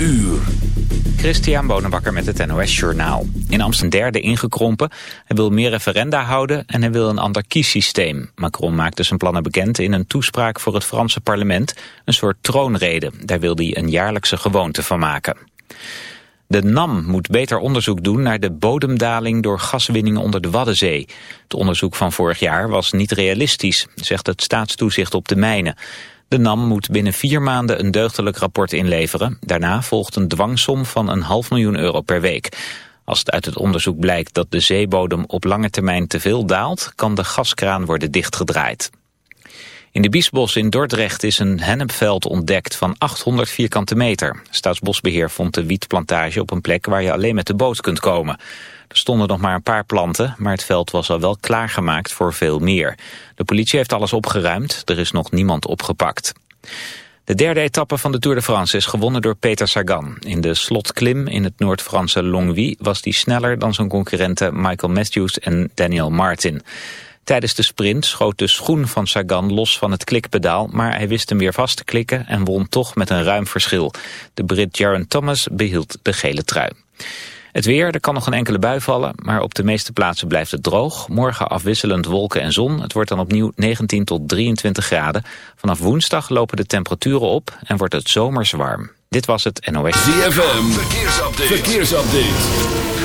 uur. Christian Bonenbakker met het NOS Journaal. In Amsterdam derde ingekrompen. Hij wil meer referenda houden en hij wil een ander kiessysteem. Macron maakte zijn plannen bekend in een toespraak voor het Franse parlement. Een soort troonrede. Daar wil hij een jaarlijkse gewoonte van maken. De NAM moet beter onderzoek doen naar de bodemdaling door gaswinning onder de Waddenzee. Het onderzoek van vorig jaar was niet realistisch, zegt het staatstoezicht op de mijnen. De NAM moet binnen vier maanden een deugdelijk rapport inleveren. Daarna volgt een dwangsom van een half miljoen euro per week. Als het uit het onderzoek blijkt dat de zeebodem op lange termijn te veel daalt... kan de gaskraan worden dichtgedraaid. In de Biesbos in Dordrecht is een hennepveld ontdekt van 800 vierkante meter. Staatsbosbeheer vond de wietplantage op een plek waar je alleen met de boot kunt komen. Er stonden nog maar een paar planten, maar het veld was al wel klaargemaakt voor veel meer. De politie heeft alles opgeruimd, er is nog niemand opgepakt. De derde etappe van de Tour de France is gewonnen door Peter Sagan. In de slotklim in het Noord-Franse Longwy was hij sneller dan zijn concurrenten Michael Matthews en Daniel Martin. Tijdens de sprint schoot de schoen van Sagan los van het klikpedaal, maar hij wist hem weer vast te klikken en won toch met een ruim verschil. De Brit Jaron Thomas behield de gele trui. Het weer, er kan nog een enkele bui vallen, maar op de meeste plaatsen blijft het droog. Morgen afwisselend wolken en zon. Het wordt dan opnieuw 19 tot 23 graden. Vanaf woensdag lopen de temperaturen op en wordt het zomers warm. Dit was het NOS. ZFM, verkeersupdate. verkeersupdate.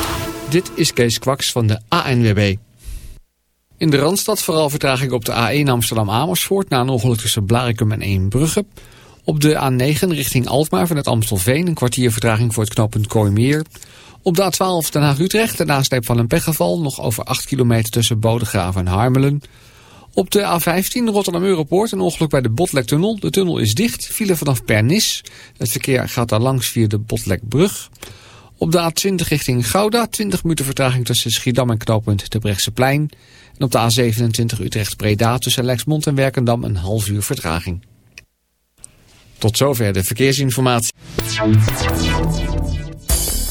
Dit is Kees Kwaks van de ANWB. In de Randstad vooral vertraging op de A1 Amsterdam-Amersfoort... na een ongeluk tussen Blarikum en Eembrugge. Op de A9 richting Alkmaar vanuit Amstelveen... een kwartier vertraging voor het knooppunt Kooimeer... Op de A12 Den Haag-Utrecht, de nasleep van een pechgeval... nog over 8 kilometer tussen Bodegraven en Harmelen. Op de A15 Rotterdam-Europoort een ongeluk bij de Botlektunnel. De tunnel is dicht, file vanaf Pernis. Het verkeer gaat daar langs via de Botlekbrug. Op de A20 richting Gouda, 20 minuten vertraging tussen Schiedam en knooppunt Brechtseplein. En op de A27 Utrecht-Breda tussen Lexmond en Werkendam een half uur vertraging. Tot zover de verkeersinformatie.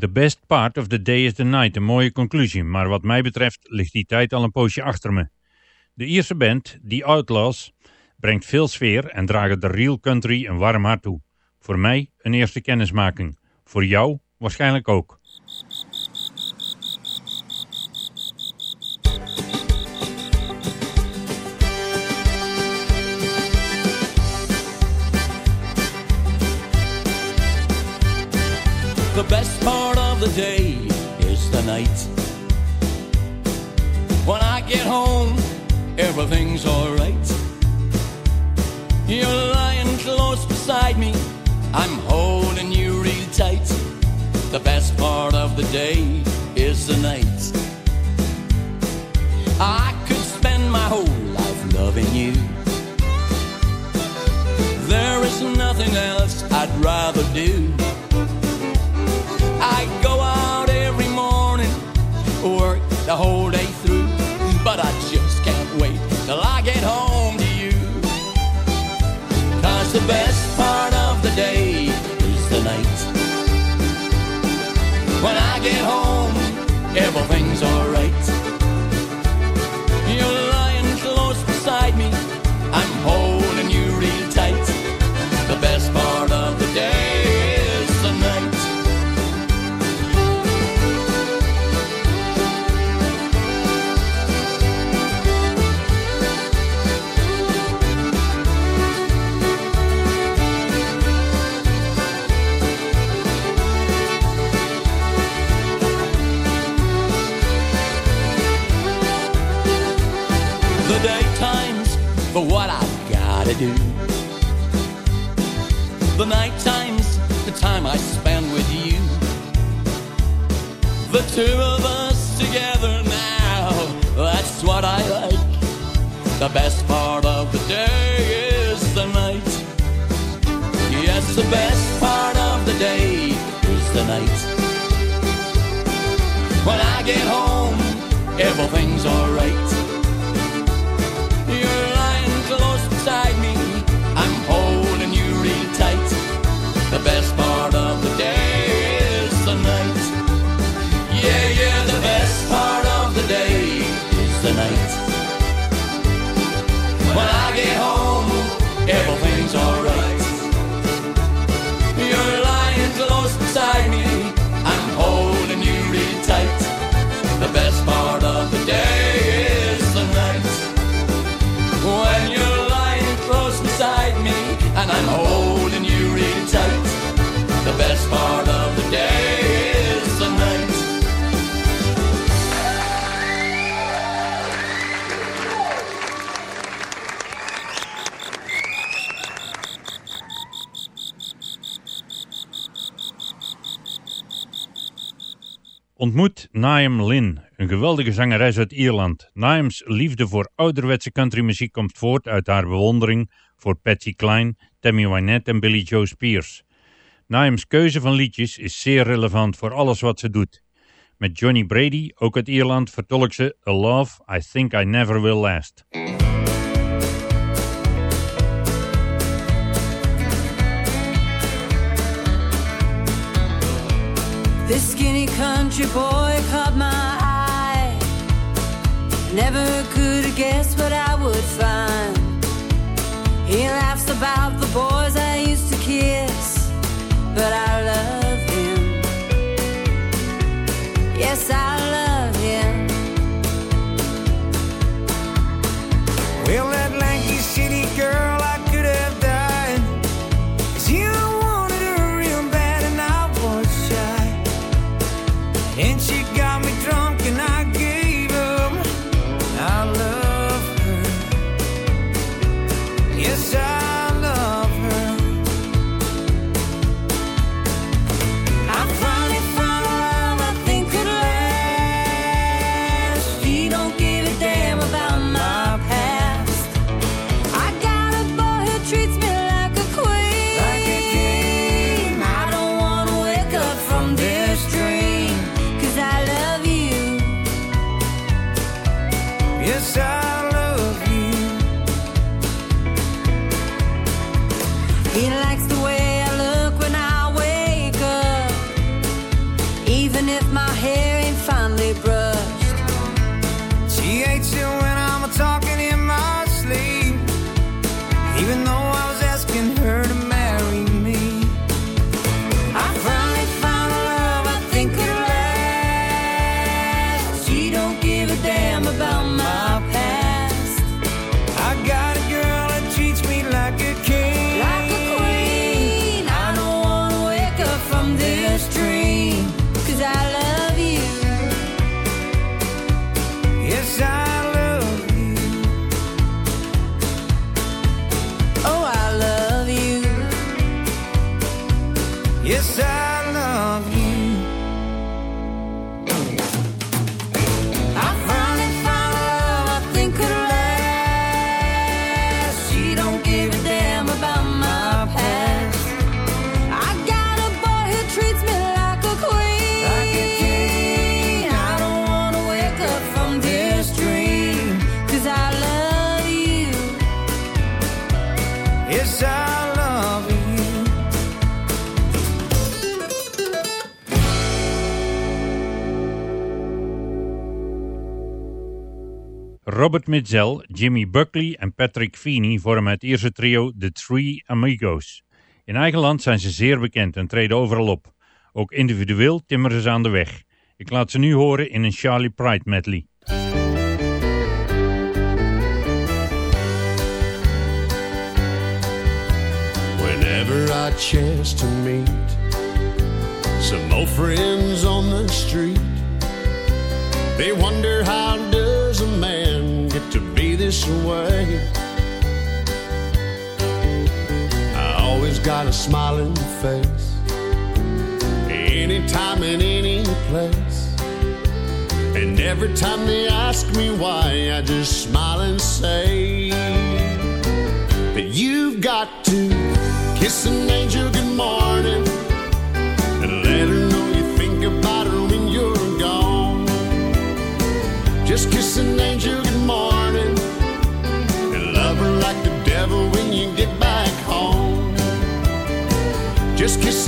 The best part of the day is the night, een mooie conclusie, maar wat mij betreft ligt die tijd al een poosje achter me. De Ierse band, The Outlaws, brengt veel sfeer en dragen de real country een warm hart toe. Voor mij een eerste kennismaking, voor jou waarschijnlijk ook. The best the day is the night. When I get home, everything's alright. You're lying close beside me, I'm holding you real tight. The best part of the day is the night. I could spend my whole life loving you. There is nothing else I'd rather do. everything's alright. the daytimes for what I've gotta do. The night times, the time I spend with you. The two of us together now, that's what I like. The best part of the day is the night. Yes, the best part of the day is the night. When I get home, everything's alright. ontmoet Naim Lynn, een geweldige zangeres uit Ierland. Naim's liefde voor ouderwetse countrymuziek komt voort uit haar bewondering voor Patsy Cline, Tammy Wynette en Billy Joe Spears. Naim's keuze van liedjes is zeer relevant voor alles wat ze doet. Met Johnny Brady, ook uit Ierland, vertolkt ze A Love I Think I Never Will Last. This skinny country boy caught my eye Never could have guessed what I would find He laughs about the boy but I Robert Mitzel, Jimmy Buckley en Patrick Feeney vormen het Ierse trio The Three Amigos. In eigen land zijn ze zeer bekend en treden overal op. Ook individueel timmeren ze aan de weg. Ik laat ze nu horen in een Charlie Pride medley. Whenever I chance to meet some old friends on the street, they wonder how this way. I always got a smiling face, anytime and any place. And every time they ask me why, I just smile and say that you've got to kiss an angel good morning and let her know you think about her when you're gone. Just kiss an angel Just kiss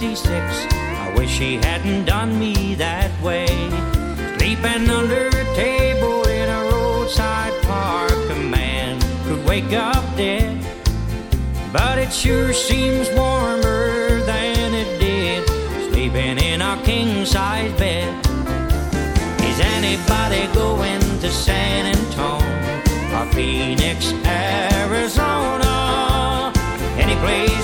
66. I wish he hadn't done me that way. Sleeping under a table in a roadside park. A man could wake up dead. But it sure seems warmer than it did. Sleeping in a king size bed. Is anybody going to San Antonio or Phoenix, Arizona? Any place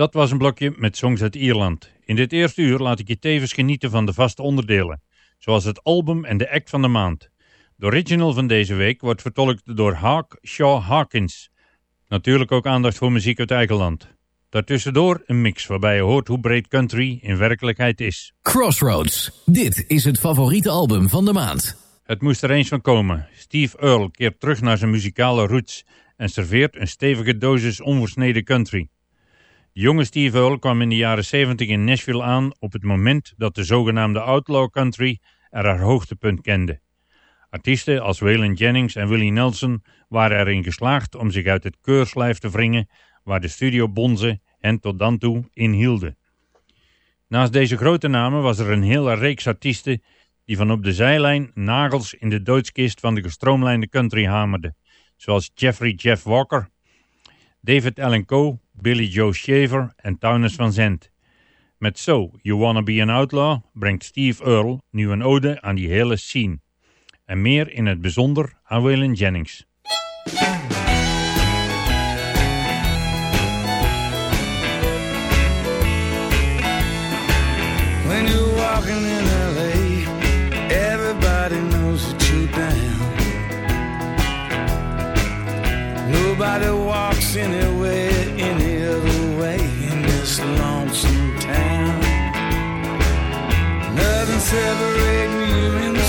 Dat was een blokje met songs uit Ierland. In dit eerste uur laat ik je tevens genieten van de vaste onderdelen, zoals het album en de act van de maand. De original van deze week wordt vertolkt door Hawk Shaw Hawkins. Natuurlijk ook aandacht voor muziek uit eigen land. Daartussendoor een mix waarbij je hoort hoe breed country in werkelijkheid is. Crossroads. Dit is het favoriete album van de maand. Het moest er eens van komen. Steve Earle keert terug naar zijn muzikale roots en serveert een stevige dosis onversneden country. Jonge Steve Earle kwam in de jaren 70 in Nashville aan op het moment dat de zogenaamde outlaw country er haar hoogtepunt kende. Artiesten als Waylon Jennings en Willie Nelson waren erin geslaagd om zich uit het keurslijf te wringen waar de studio Bonze hen tot dan toe in hielden. Naast deze grote namen was er een hele reeks artiesten die van op de zijlijn nagels in de doodskist van de gestroomlijnde country hamerden, zoals Jeffrey Jeff Walker, David Allen Coe, Billy Joe Shaver en Townes van Zandt. Met So, You Wanna Be an Outlaw brengt Steve Earle nu een ode aan die hele scene. En meer in het bijzonder aan Waylon Jennings. When you're walking in LA, everybody knows that you're down. Nobody walks anywhere separating you in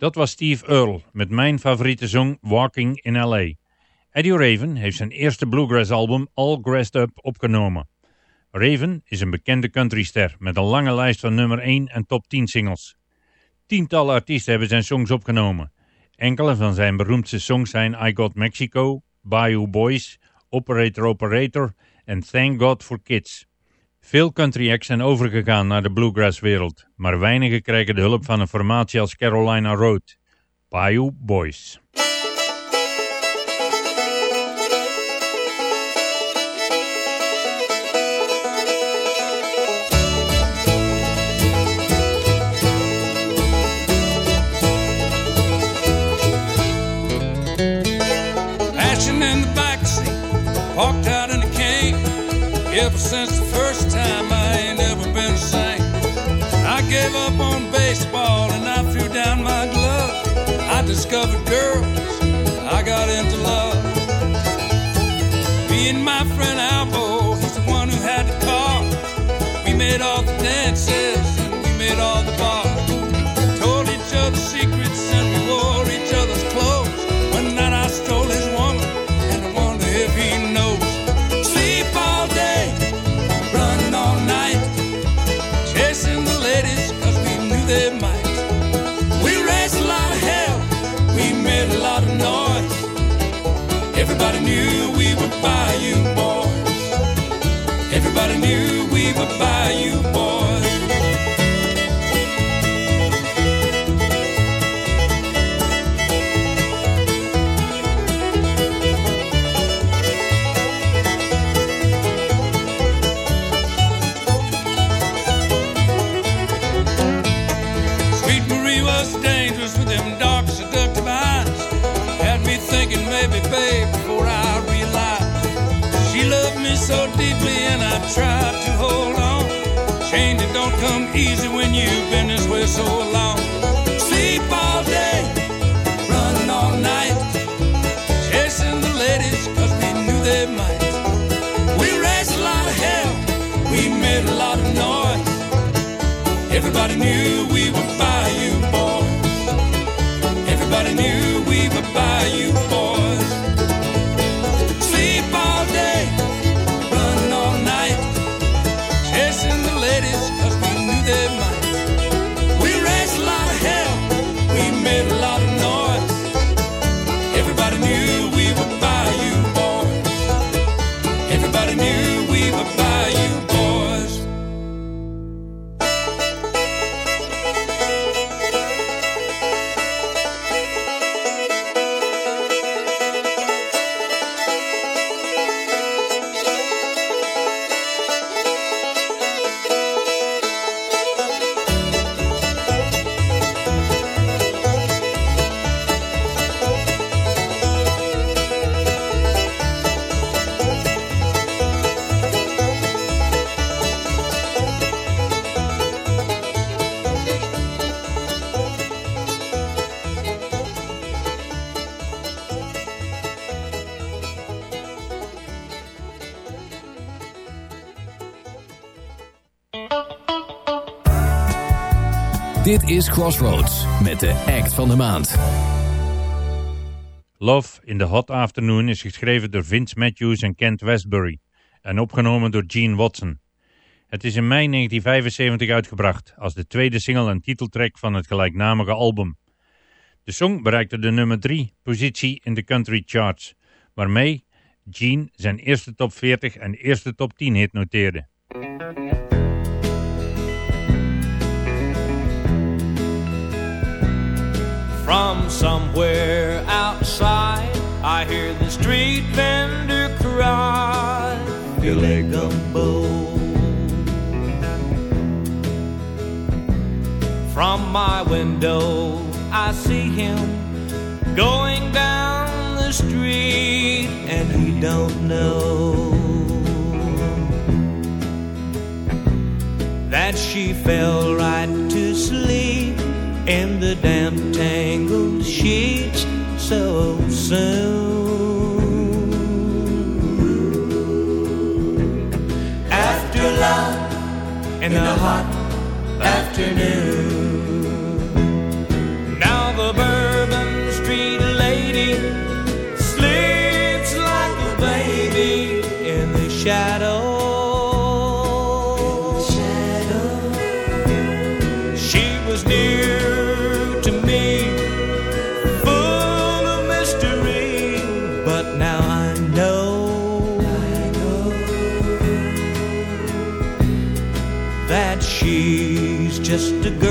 Dat was Steve Earle met mijn favoriete song Walking in L.A. Eddie Raven heeft zijn eerste bluegrass album All Grassed Up opgenomen. Raven is een bekende countryster met een lange lijst van nummer 1 en top 10 singles. Tientallen artiesten hebben zijn songs opgenomen. Enkele van zijn beroemdste songs zijn I Got Mexico, Bayou Boys, Operator Operator en Thank God for Kids. Veel country acts zijn overgegaan naar de bluegrass wereld, maar weinigen krijgen de hulp van een formatie als Carolina Road. Bayou Boys. In the backseat, parked out in the cane. Since discovered girls, I got into love. Me and my friend Albo, he's the one who had the car. We made all the dances and we made all the bars. So long. Sleep all day, run all night, chasing the ladies 'cause we knew they might. We raised a lot of hell, we made a lot of noise. Everybody knew we were Bayou boys. Everybody knew we were Bayou Dit is Crossroads met de act van de maand. Love in the Hot Afternoon is geschreven door Vince Matthews en Kent Westbury en opgenomen door Gene Watson. Het is in mei 1975 uitgebracht als de tweede single en titeltrack van het gelijknamige album. De song bereikte de nummer 3 positie in de country charts, waarmee Gene zijn eerste top 40 en eerste top 10 hit noteerde. From somewhere outside, I hear the street vendor cry, Billy Gumbo. From my window, I see him going down the street, and he don't know that she fell right to sleep in the damp tangled sheets so soon. After love in the hot afternoon. Just a girl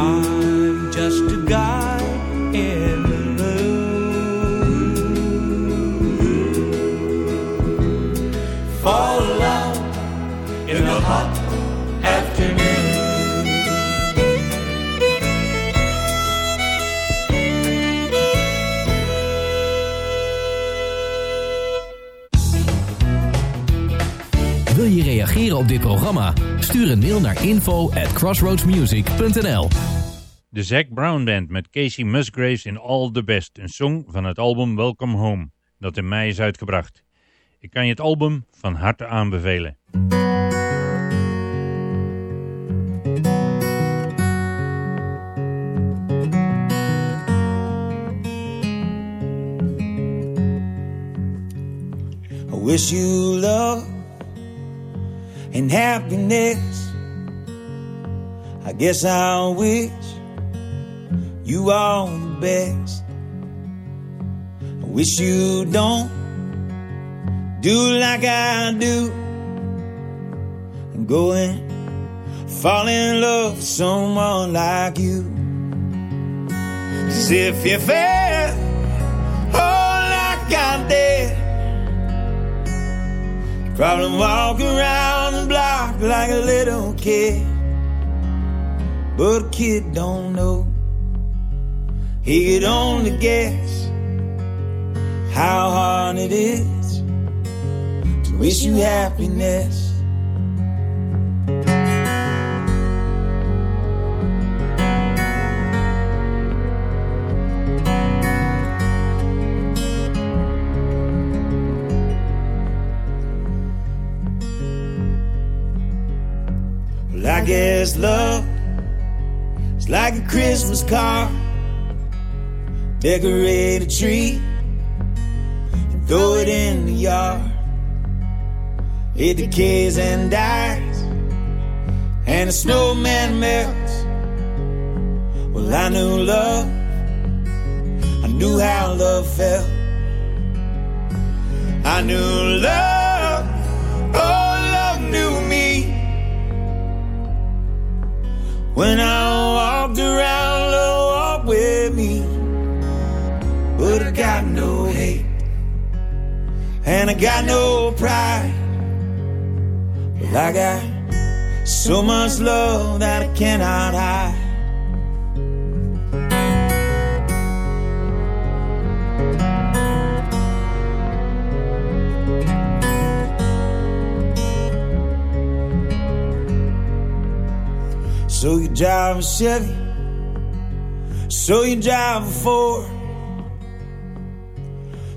I'm just a guy in the. Fall in love in the hot afternoon. Wil je reageren op dit programma? Stuur een mail naar info at crossroadsmusic.nl De Zac Brown Band met Casey Musgraves in All the Best, een song van het album Welcome Home, dat in mei is uitgebracht. Ik kan je het album van harte aanbevelen. I wish you love and happiness. I guess I wish you all the best. I wish you don't do like I do and go and fall in love with someone like you. 'Cause if you fell, oh, like I did. Probably walk around the block like a little kid. But a kid don't know. He could only guess how hard it is to wish you happiness. Guess love is like a Christmas card. Decorate a tree and throw it in the yard. It decays and dies, and the snowman melts. Well, I knew love, I knew how love felt. I knew love, When I walked around, love walked with me. But I got no hate, and I got no pride. But I got so much love that I cannot hide. So you drive a Chevy, so you drive a Ford.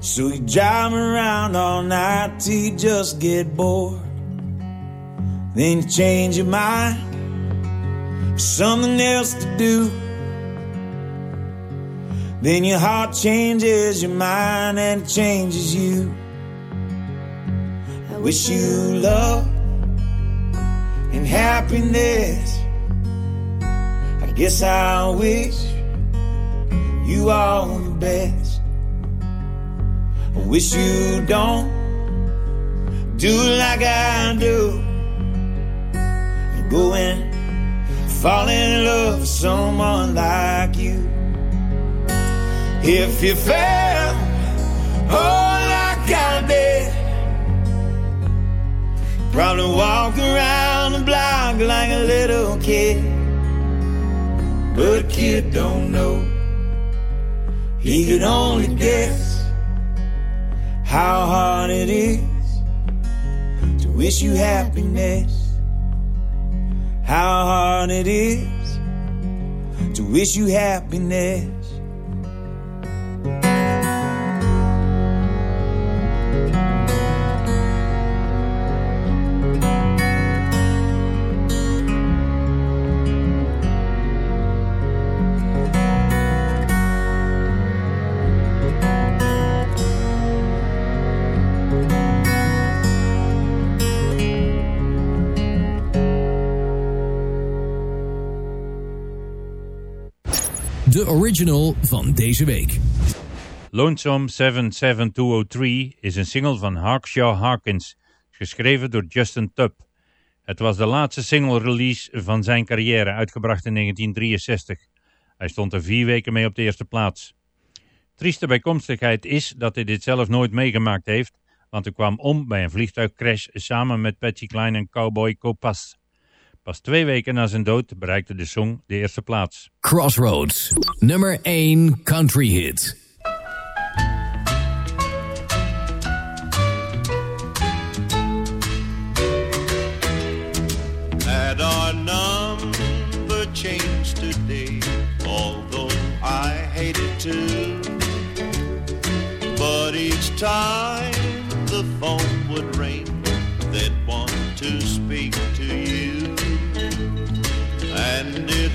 So you drive around all night till you just get bored. Then you change your mind for something else to do. Then your heart changes your mind and it changes you. I wish you love and happiness. Guess I wish you all the best. I wish you don't do like I do. Go and fall in love with someone like you. If you fell, oh, like I did, probably walk around the block like a little kid. But a kid don't know. He could only guess how hard it is to wish you happiness. How hard it is to wish you happiness. Original van deze week. Lonesome 77203 is een single van Hawkshaw Harkins, geschreven door Justin Tubb. Het was de laatste single-release van zijn carrière, uitgebracht in 1963. Hij stond er vier weken mee op de eerste plaats. Trieste bijkomstigheid is dat hij dit zelf nooit meegemaakt heeft, want hij kwam om bij een vliegtuigcrash samen met Patsy Cline en Cowboy Copas. Pas twee weken na zijn dood bereikte de song de eerste plaats. Crossroads, nummer 1 country hit. Had our number changed today, although I hated to. But each time the phone would ring, they'd want to speak to you.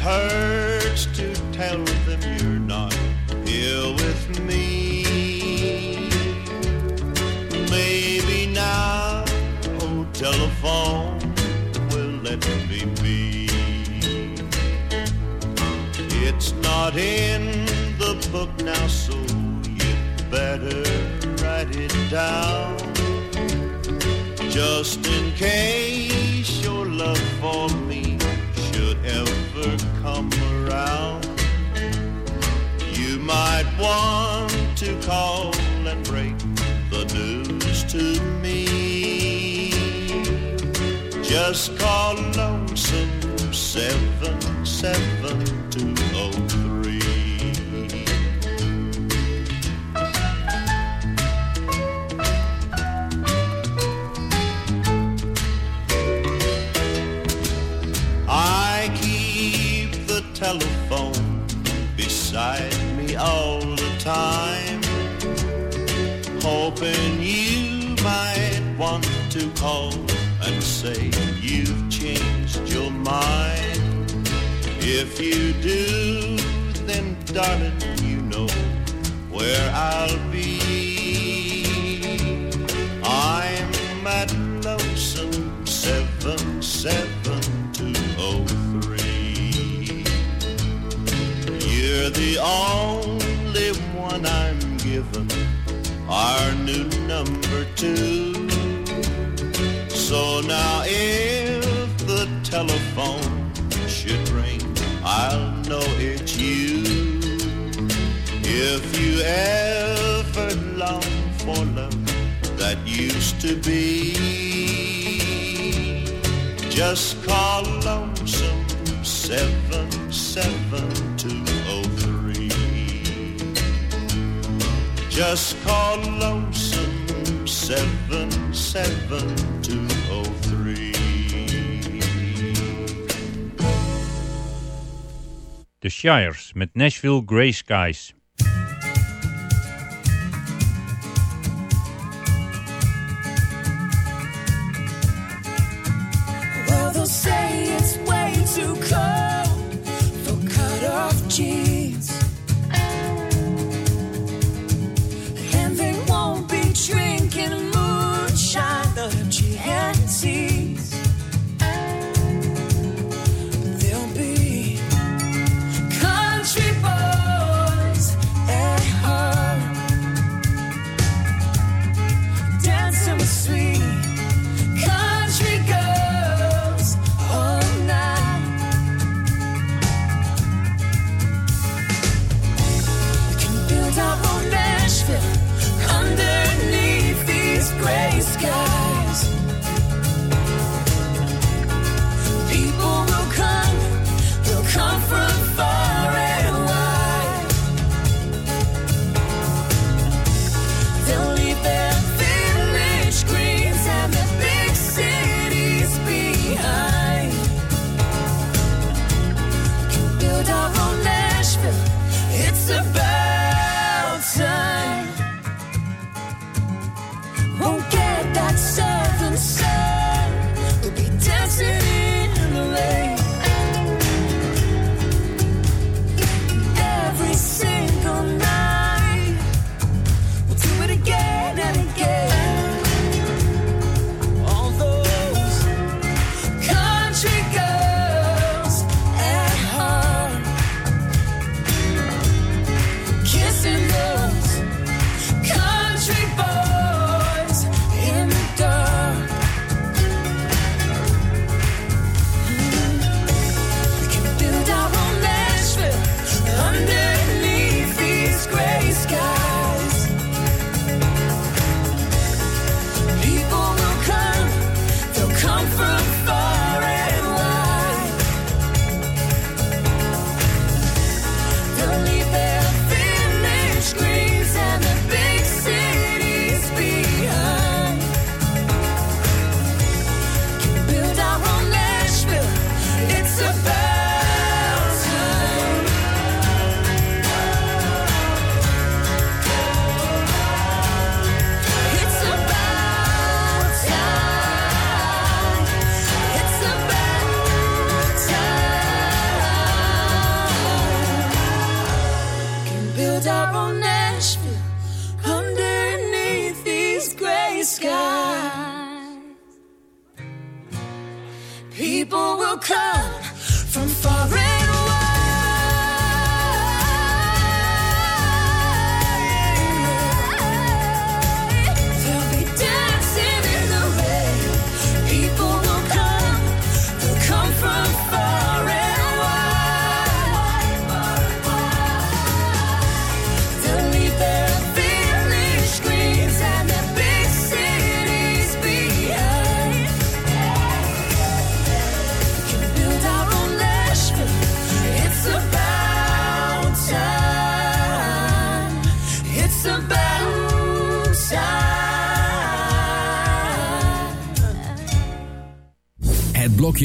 Hurts to tell them you're not here with me. Maybe now, oh, telephone will let me be. It's not in the book now, so you better write it down. Just in case your love for me come around. You might want to call and break the news to me. Just call lonesome seven seven call and say you've changed your mind. If you do, then darling, you know where I'll be. I'm at lonesome seven seven two oh three. You're the only one I'm given. Our new number two. So now if the telephone should ring, I'll know it's you. If you ever long for love that used to be, just call lonesome 77203. Just call lonesome 77203. The Shires met Nashville Grey Skies.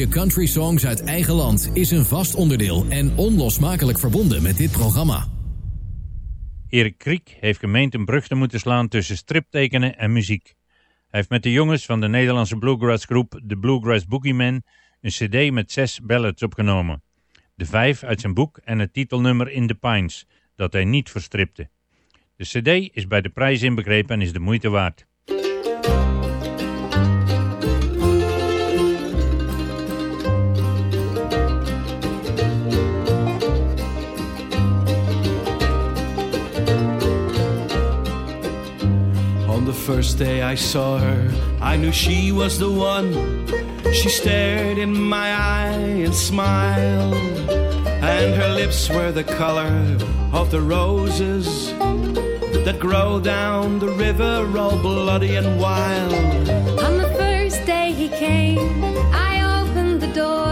Blokje Country Songs uit eigen land is een vast onderdeel en onlosmakelijk verbonden met dit programma. Erik Kriek heeft gemeend een brug te moeten slaan tussen striptekenen en muziek. Hij heeft met de jongens van de Nederlandse bluegrass groep The Bluegrass Boogeyman een cd met zes ballads opgenomen. De vijf uit zijn boek en het titelnummer In the Pines, dat hij niet verstripte. De cd is bij de prijs inbegrepen en is de moeite waard. First day I saw her, I knew she was the one. She stared in my eye and smiled, and her lips were the color of the roses that grow down the river, all bloody and wild. On the first day he came, I opened the door,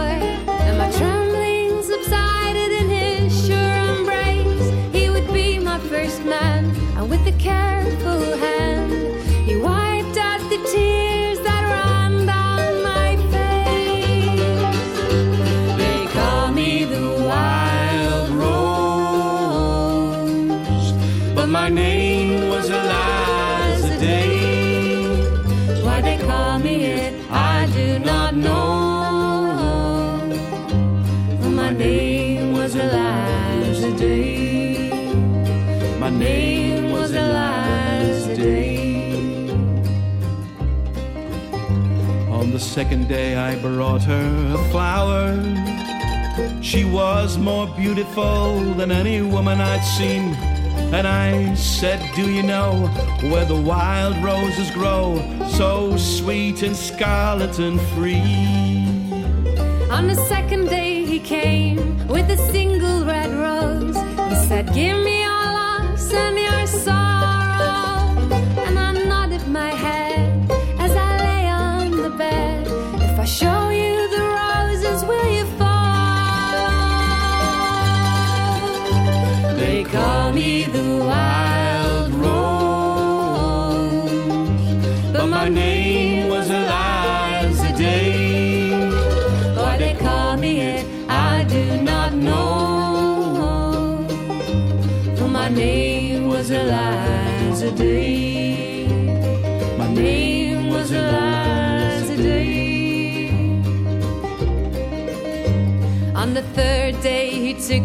and my trembling subsided in his sure embrace. He would be my first man, and with a careful hand, my name was Eliza Day. Why they call me it, I do not know. My name was Eliza Day. My name was Eliza Day. On the second day, I brought her a flower. She was more beautiful than any woman I'd seen. And I said, Do you know where the wild roses grow? So sweet and scarlet and free. On the second day he came with a single red rose. He said, Give me your loss and your sorrow.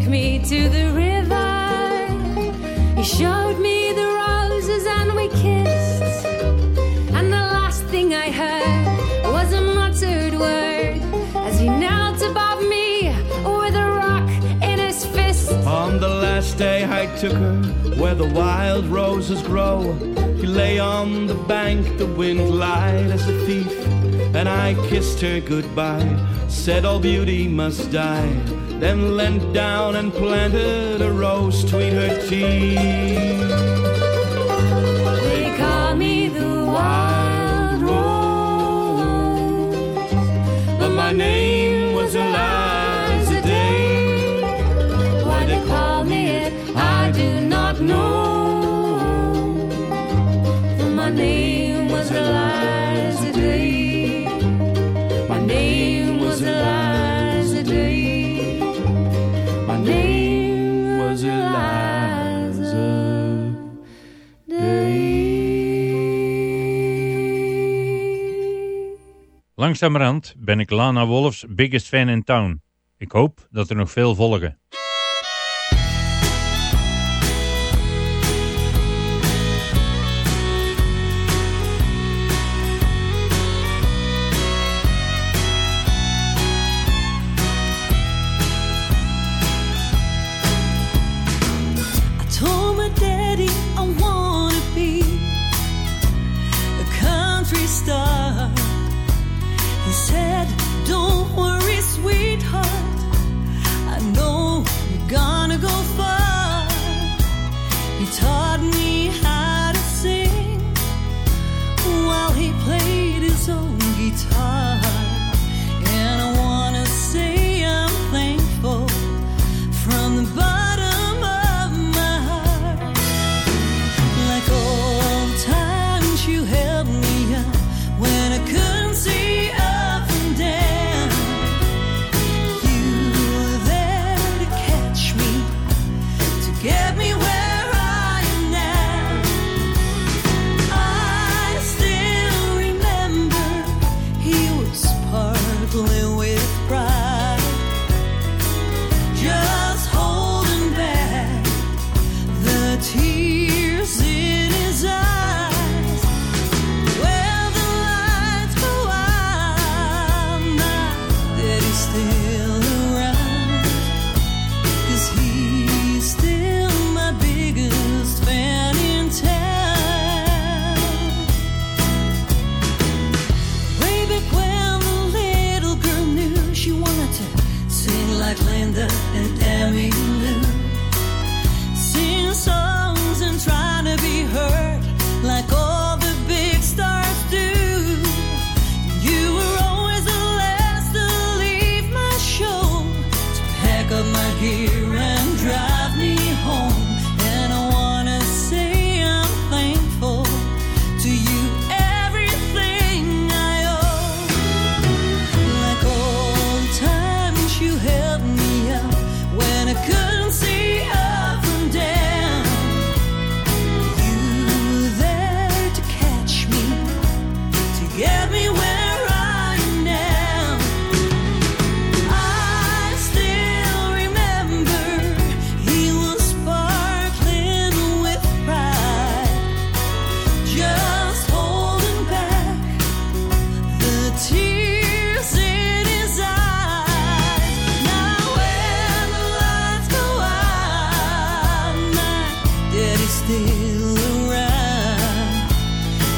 Me to the river. He showed me the roses and we kissed. And the last thing I heard was a muttered word as he knelt above me with a rock in his fist. On the last day I took her where the wild roses grow. He lay on the bank, the wind lied as a thief. And I kissed her goodbye, said all beauty must die. Then leant down and planted a rose between her teeth. They call me the wild rose, But my name Langzamerhand ben ik Lana Wolfs biggest fan in town. Ik hoop dat er nog veel volgen.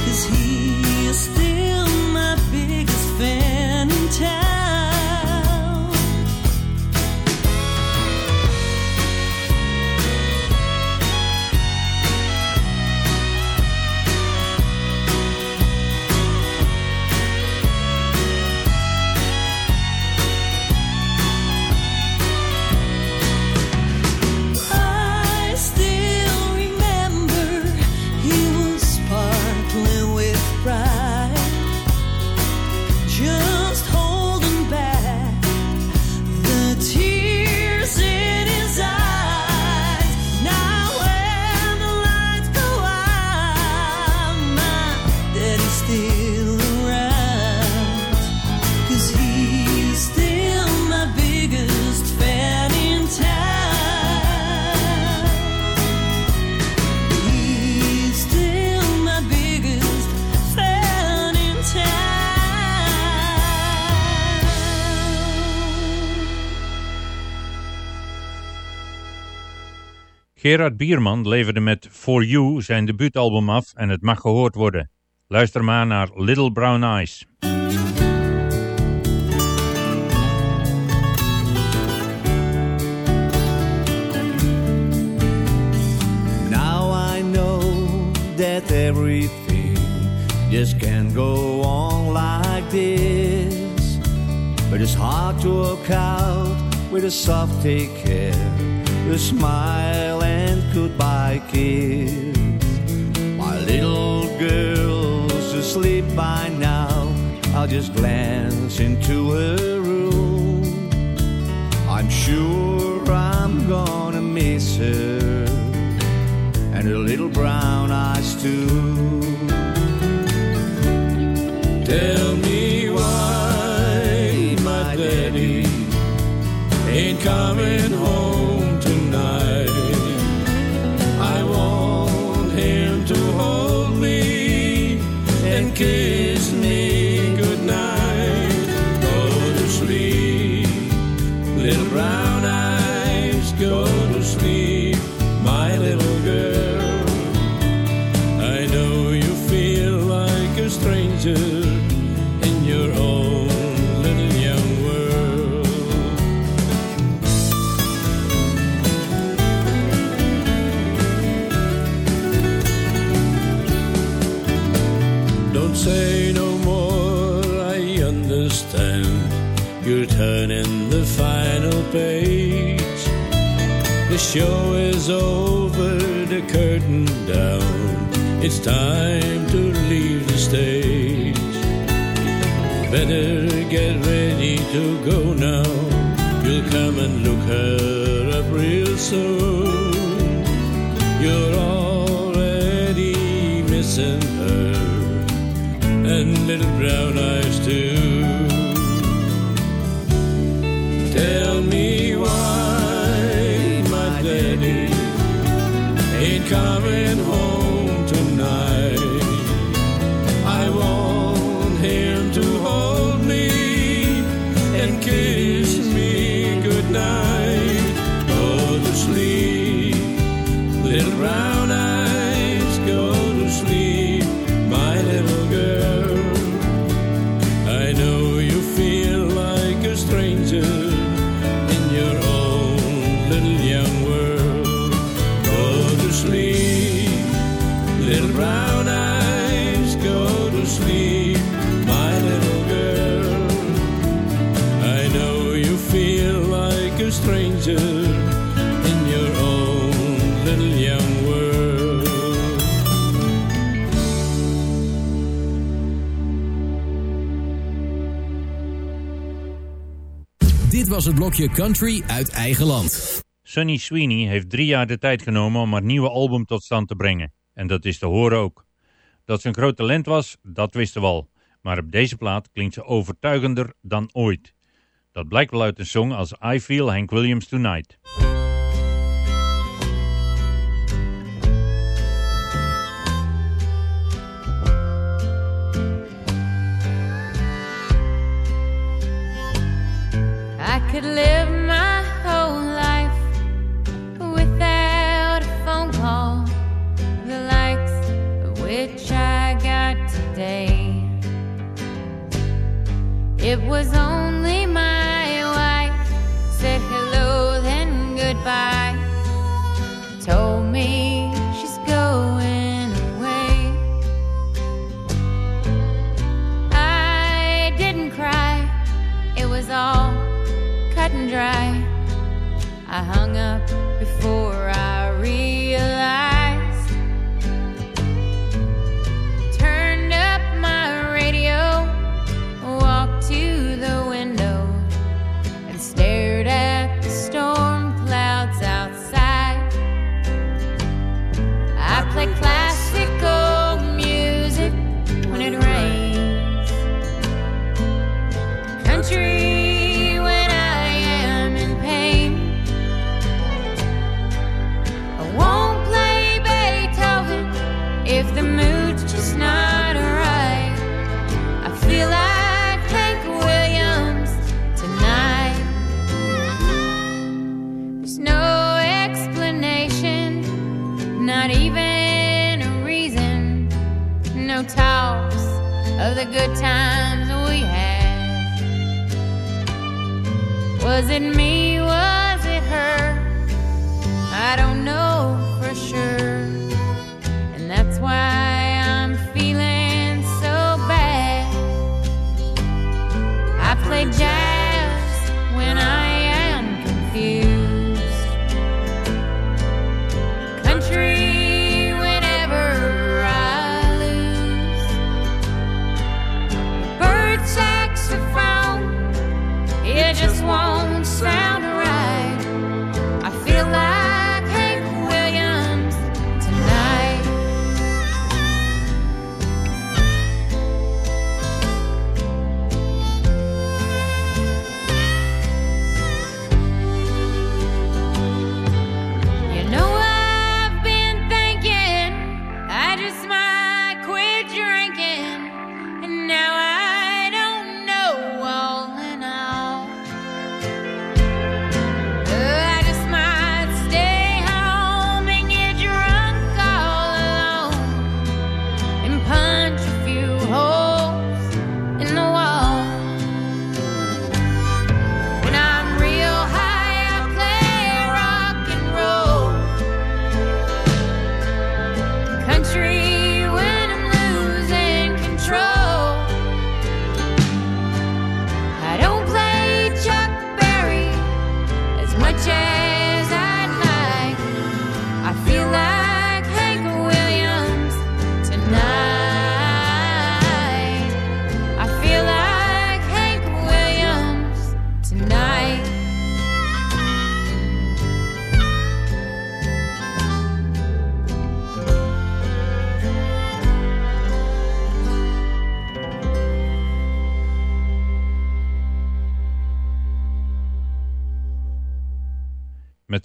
is he? Gerard Bierman leverde met For You zijn debuutalbum af en het mag gehoord worden. Luister maar naar Little Brown Eyes. Now I know that everything just can't go on like this But it's hard to work out with a soft take care a smile and goodbye kiss. My little girl's asleep by now. I'll just glance into her room. I'm sure I'm gonna miss her and her little brown eyes too. show is over, the curtain down. It's time to leave the stage. Better get ready to go now. You'll come and look her up real soon. You're blokje country uit eigen land. Sonny Sweeney heeft drie jaar de tijd genomen om haar nieuwe album tot stand te brengen. En dat is te horen ook. Dat ze een groot talent was, dat wisten we al. Maar op deze plaat klinkt ze overtuigender dan ooit. Dat blijkt wel uit een song als I Feel Hank Williams Tonight. could live my whole life without a phone call, the likes of which I got today. It was only my wife said hello, then goodbye. cut and dry. I hung up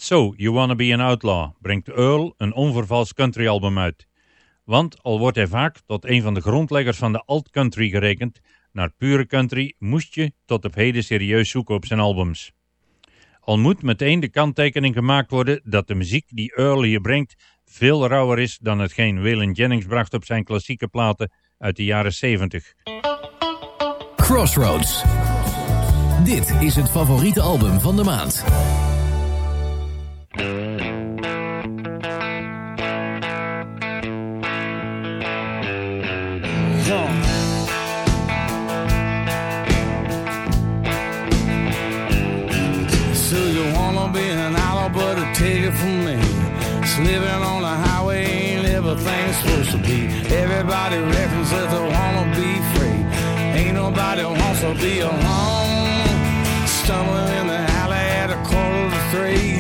So You Wanna Be an Outlaw brengt Earl een onvervals countryalbum uit. Want al wordt hij vaak tot een van de grondleggers van de alt-country gerekend, naar pure country moest je tot op heden serieus zoeken op zijn albums. Al moet meteen de kanttekening gemaakt worden dat de muziek die Earl hier brengt veel rauwer is dan hetgeen Waylon Jennings bracht op zijn klassieke platen uit de jaren 70. Crossroads. Dit is het favoriete album van de maand. Living on the highway ain't everything supposed to be. Everybody reckons that they wanna be free. Ain't nobody wants to be alone. Stumbling in the alley at a quarter to three.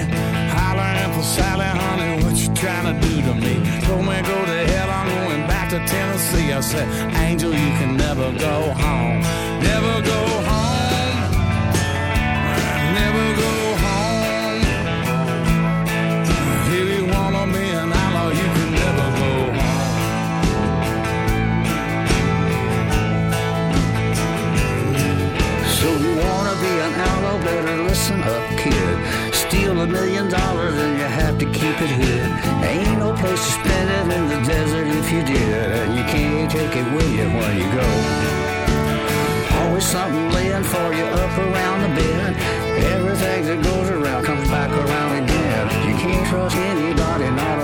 To Tennessee. I said, Angel, you can never go home. Never go home. Never go home. If you wanna be an outlaw, you can never go home. So you wanna be an outlaw, better listen up, kid. Steal a million dollars and you have to keep it here. Ain't no place to in the desert if you did. And you can't take it with you when you go. Always something laying for you up around the bend. Everything that goes around comes back around again. You can't trust anybody, not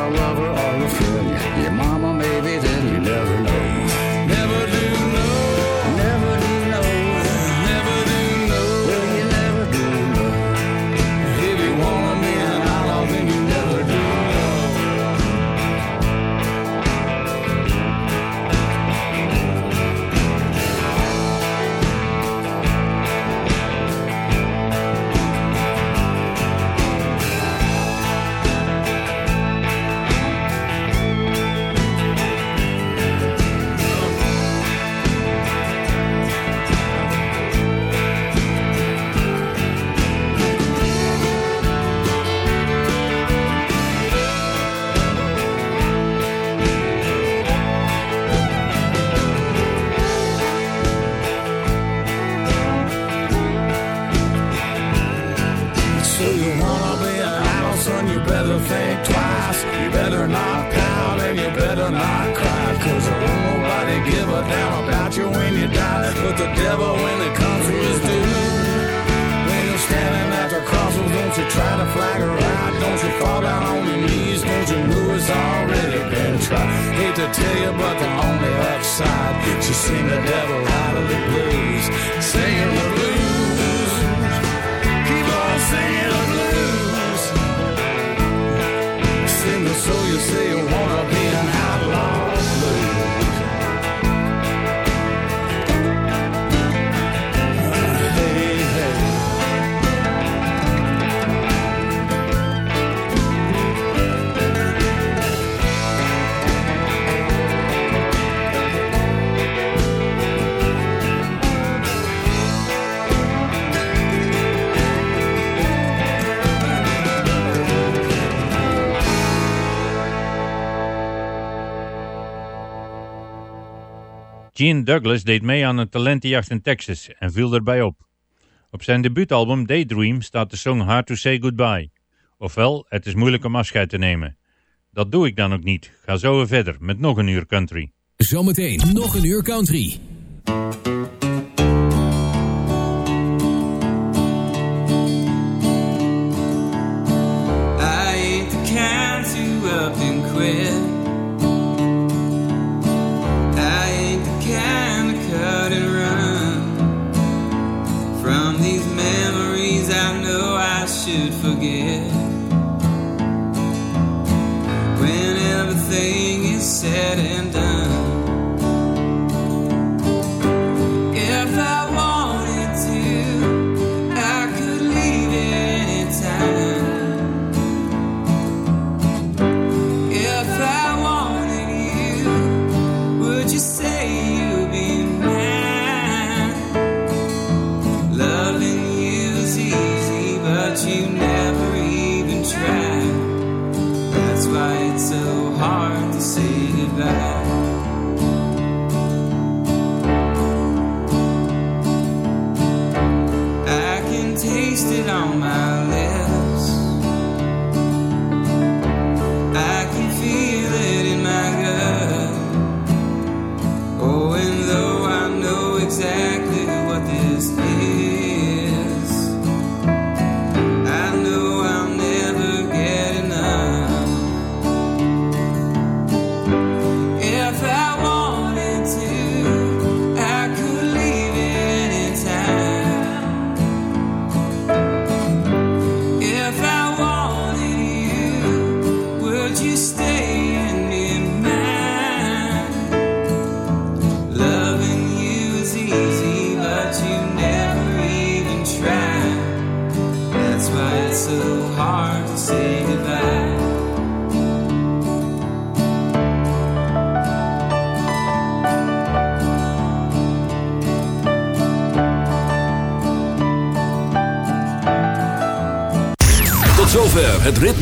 you better think twice. You better not pout and you better not cry. Cause there won't nobody give a damn about you when you die. But the devil when it comes to his due. When you're standing at the crossroads, don't you try to flag her out. Don't you fall down on your knees. Don't you know it's already been tried. Hate to tell you, but the only upside. She sing the devil out of the blues. Singing the blues. Keep on singing the blues. Soul you say you wanna be Gene Douglas deed mee aan een talentenjacht in Texas en viel erbij op. Op zijn debuutalbum Daydream staat de song Hard to Say Goodbye. Ofwel, het is moeilijk om afscheid te nemen. Dat doe ik dan ook niet. Ga zo weer verder met nog een uur country. Zometeen nog een uur country. I ain't the kind to up and quit. Should forget. When everything is said